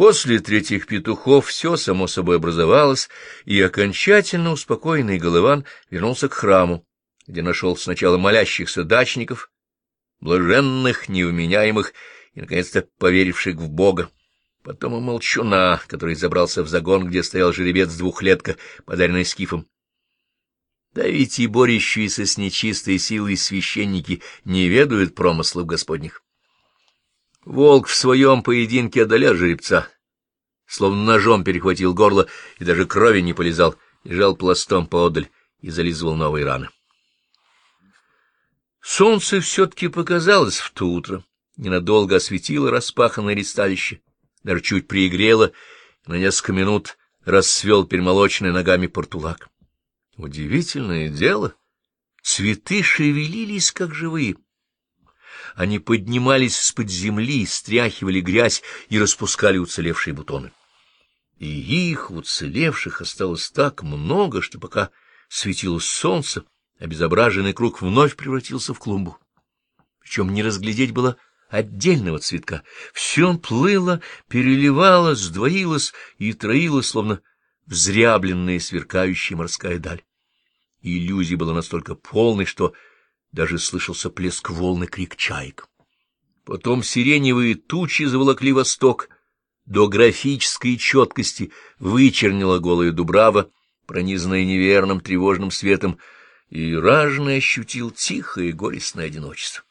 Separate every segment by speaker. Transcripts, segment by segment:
Speaker 1: После третьих петухов все само собой образовалось, и окончательно успокоенный Голован вернулся к храму, где нашел сначала молящихся дачников, блаженных, невменяемых и, наконец-то, поверивших в Бога, потом и молчуна, который забрался в загон, где стоял жеребец-двухлетка, подаренный скифом. Да ведь и борющиеся с нечистой силой священники не ведают промыслов господних. Волк в своем поединке одолел жеребца, словно ножом перехватил горло и даже крови не полезал, лежал пластом поодаль и зализывал новые раны. Солнце все-таки показалось в то утро, ненадолго осветило распаханное ресталище, даже чуть пригрело, на несколько минут расцвел перемолоченный ногами портулак. Удивительное дело, цветы шевелились, как живые. Они поднимались из-под земли, стряхивали грязь и распускали уцелевшие бутоны. И их, уцелевших, осталось так много, что пока светило солнце, обезображенный круг вновь превратился в клумбу. Причем не разглядеть было отдельного цветка. Все плыло, переливалось, сдвоилось и троилось, словно взрябленная сверкающая морская даль. Иллюзия была настолько полной, что даже слышался плеск волны, крик чаек. Потом сиреневые тучи заволокли восток, до графической четкости вычернила голая дубрава, пронизанная неверным тревожным светом, и ражный ощутил тихое и горестное одиночество.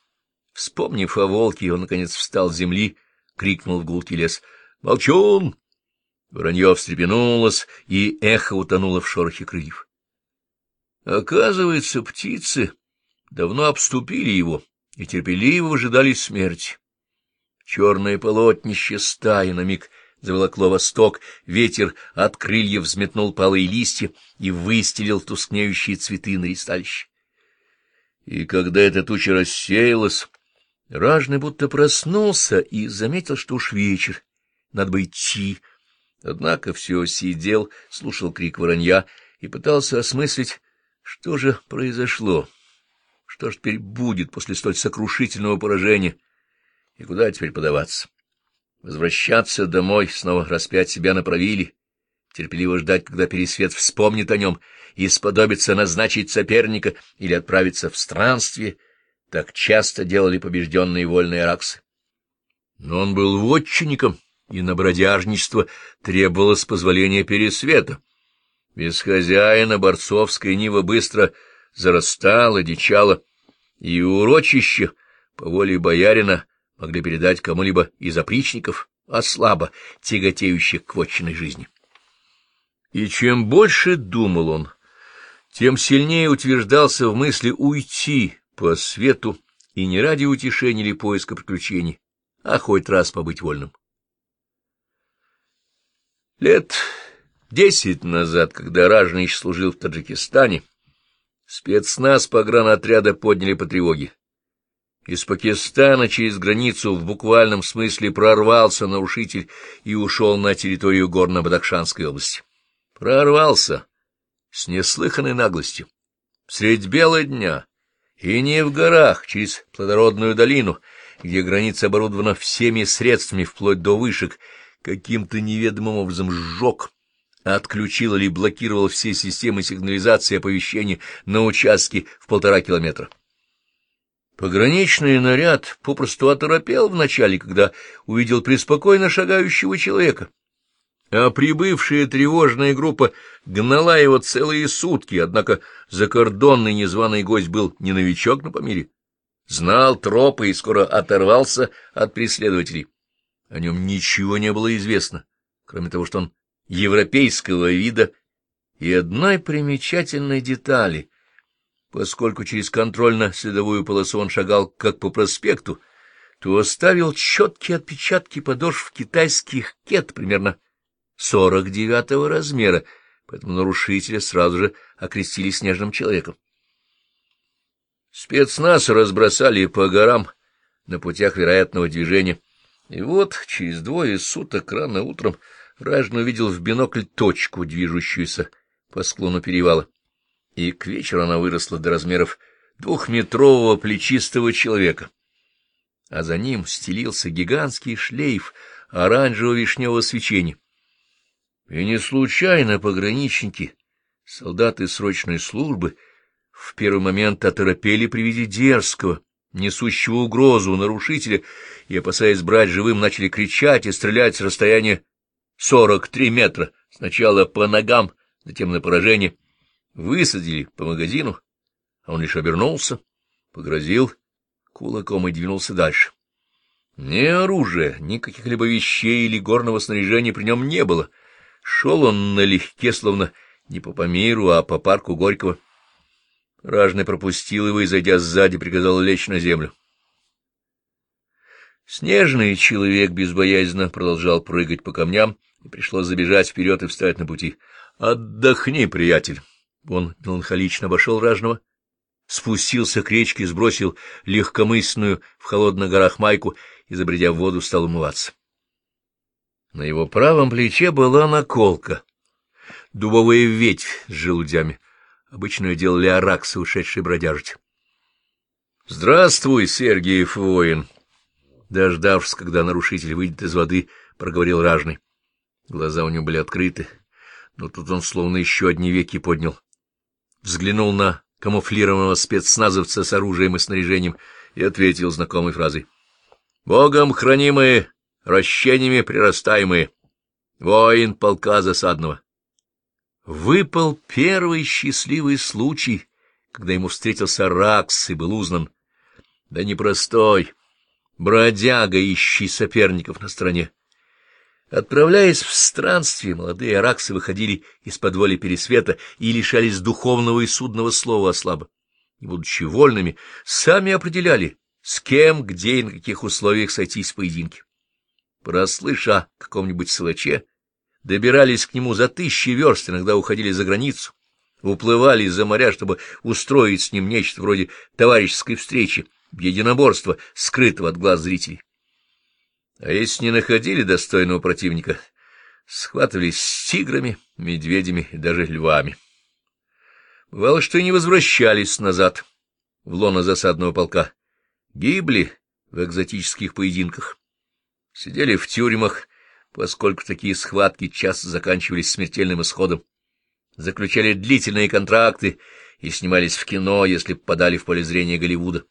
Speaker 1: Вспомнив о волке, он, наконец, встал с земли, крикнул в гулкий лес «Молчун!». Воронье встрепенулось, и эхо утонуло в шорохе крыльев. Оказывается, птицы давно обступили его и терпеливо ожидали смерти. Черное полотнище стаи на миг заволокло восток, ветер от крыльев взметнул палые листья и выстелил тускнеющие цветы на ристалище. И когда эта туча рассеялась, ражный будто проснулся и заметил, что уж вечер, надо бы идти. Однако все сидел, слушал крик воронья и пытался осмыслить, что же произошло. Что ж теперь будет после столь сокрушительного поражения? И куда теперь подаваться? Возвращаться домой, снова распять себя на правиле, терпеливо ждать, когда Пересвет вспомнит о нем и сподобится назначить соперника или отправиться в странствие, так часто делали побежденные вольные раксы. Но он был вотчинником, и на бродяжничество требовалось позволение Пересвета. Без хозяина борцовская нива быстро зарастала, дичала, и урочище, по воле боярина, могли передать кому-либо из опричников, а слабо тяготеющих к вотчиной жизни. И чем больше думал он, тем сильнее утверждался в мысли уйти по свету и не ради утешения или поиска приключений, а хоть раз побыть вольным. Лет десять назад, когда Ражнич служил в Таджикистане, Спецназ погранотряда подняли по тревоге. Из Пакистана через границу в буквальном смысле прорвался нарушитель и ушел на территорию Горно-Бадахшанской области. Прорвался с неслыханной наглостью. Средь бела дня, и не в горах, через плодородную долину, где граница оборудована всеми средствами, вплоть до вышек, каким-то неведомым образом сжег отключил или блокировал все системы сигнализации и оповещения на участке в полтора километра. Пограничный наряд попросту оторопел вначале, когда увидел преспокойно шагающего человека. А прибывшая тревожная группа гнала его целые сутки, однако закордонный незваный гость был не новичок на помире. Знал тропы и скоро оторвался от преследователей. О нем ничего не было известно, кроме того, что он европейского вида и одной примечательной детали. Поскольку через контрольно-следовую полосу он шагал как по проспекту, то оставил четкие отпечатки подошв китайских кет примерно сорок девятого размера, поэтому нарушителя сразу же окрестили снежным человеком. Спецназ разбросали по горам на путях вероятного движения, и вот через двое суток рано утром Ражн увидел в бинокль точку, движущуюся по склону перевала, и к вечеру она выросла до размеров двухметрового плечистого человека, а за ним стелился гигантский шлейф оранжево-вишневого свечения. И не случайно пограничники, солдаты срочной службы, в первый момент оторопели при виде дерзкого, несущего угрозу нарушителя, и, опасаясь брать живым, начали кричать и стрелять с расстояния сорок три метра, сначала по ногам, затем на поражение. Высадили по магазину, а он лишь обернулся, погрозил кулаком и двинулся дальше. Ни оружия, ни каких-либо вещей или горного снаряжения при нем не было. Шел он налегке, словно не по Памиру, а по парку Горького. Ражный пропустил его и, зайдя сзади, приказал лечь на землю. Снежный человек безбоязненно продолжал прыгать по камням, и пришлось забежать вперед и встать на пути. — Отдохни, приятель! Он меланхолично обошел ражного, спустился к речке, сбросил легкомысленную в холодных горах майку и, забредя в воду, стал умываться. На его правом плече была наколка, дубовая ветвь с желудями. Обычно делали араксы, ушедшие бродяжить. — Здравствуй, Сергеев воин! Дождавшись, когда нарушитель выйдет из воды, проговорил ражный. Глаза у него были открыты, но тут он словно еще одни веки поднял. Взглянул на камуфлированного спецназовца с оружием и снаряжением и ответил знакомой фразой. — Богом хранимые, ращениями прирастаемые, воин полка засадного. Выпал первый счастливый случай, когда ему встретился Ракс и был узнан. Да непростой, бродяга, ищи соперников на стороне. Отправляясь в странствие, молодые араксы выходили из-под воли Пересвета и лишались духовного и судного слова ослаба. Не будучи вольными, сами определяли, с кем, где и на каких условиях сойтись в поединке. Прослыша о каком-нибудь силаче, добирались к нему за тысячи верст, иногда уходили за границу, уплывали из-за моря, чтобы устроить с ним нечто вроде товарищеской встречи, единоборства, скрытого от глаз зрителей. А если не находили достойного противника, схватывались с тиграми, медведями и даже львами. Бывало, что и не возвращались назад, в лоно засадного полка. Гибли в экзотических поединках. Сидели в тюрьмах, поскольку такие схватки часто заканчивались смертельным исходом. Заключали длительные контракты и снимались в кино, если попадали в поле зрения Голливуда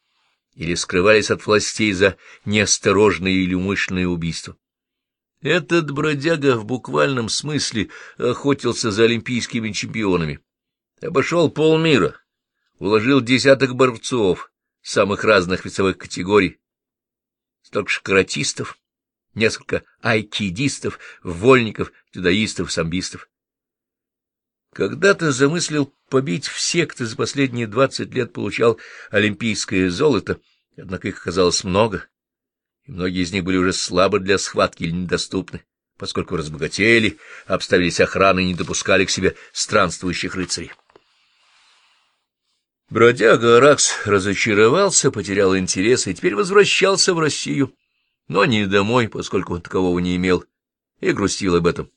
Speaker 1: или скрывались от властей за неосторожные или умышленные убийства. Этот бродяга в буквальном смысле охотился за олимпийскими чемпионами. Обошел полмира, уложил десяток борцов самых разных весовых категорий, столько же несколько айкидистов, вольников, дзюдоистов, самбистов. Когда-то замыслил побить всех, кто за последние двадцать лет получал олимпийское золото, однако их оказалось много, и многие из них были уже слабы для схватки или недоступны, поскольку разбогатели, обставились охраной и не допускали к себе странствующих рыцарей. Бродяга Аракс разочаровался, потерял интерес и теперь возвращался в Россию, но не домой, поскольку такового не имел, и грустил об этом.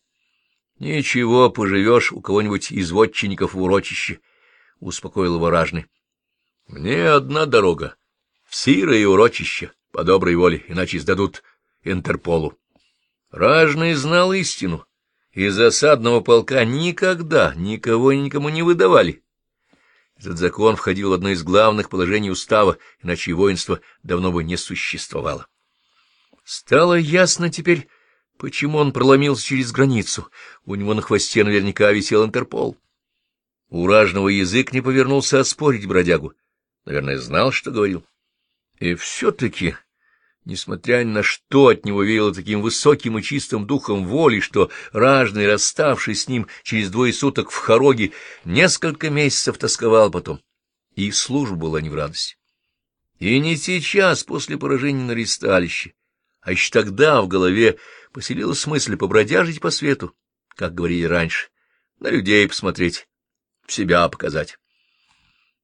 Speaker 1: Ничего, поживешь у кого-нибудь из вотчинников в урочище, — успокоил его ражный. — Мне одна дорога — в сирое урочище, по доброй воле, иначе сдадут Интерполу. Ражный знал истину. Из осадного полка никогда никого никому не выдавали. Этот закон входил в одно из главных положений устава, иначе воинство давно бы не существовало. Стало ясно теперь, Почему он проломился через границу? У него на хвосте наверняка висел Интерпол. У ражного язык не повернулся оспорить бродягу. Наверное, знал, что говорил. И все-таки, несмотря на что, от него веяло таким высоким и чистым духом воли, что ражный, расставшись с ним через двое суток в Хороге, несколько месяцев тосковал потом. И служба была не в радости. И не сейчас, после поражения на ресталище, а еще тогда в голове поселилась мысль побродяжить по свету, как говорили раньше, на людей посмотреть, себя показать.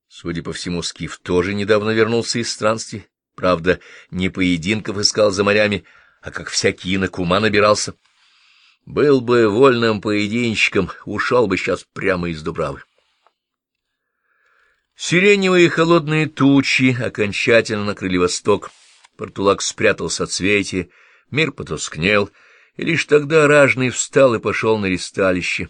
Speaker 1: Судя по всему, Скиф тоже недавно вернулся из странствий. Правда, не поединков искал за морями, а как всякий инок ума набирался. Был бы вольным поединщиком, ушел бы сейчас прямо из Дубравы. Сиреневые холодные тучи окончательно накрыли восток. Портулак от свете, мир потускнел, И лишь тогда ражный встал и пошел на ресталище,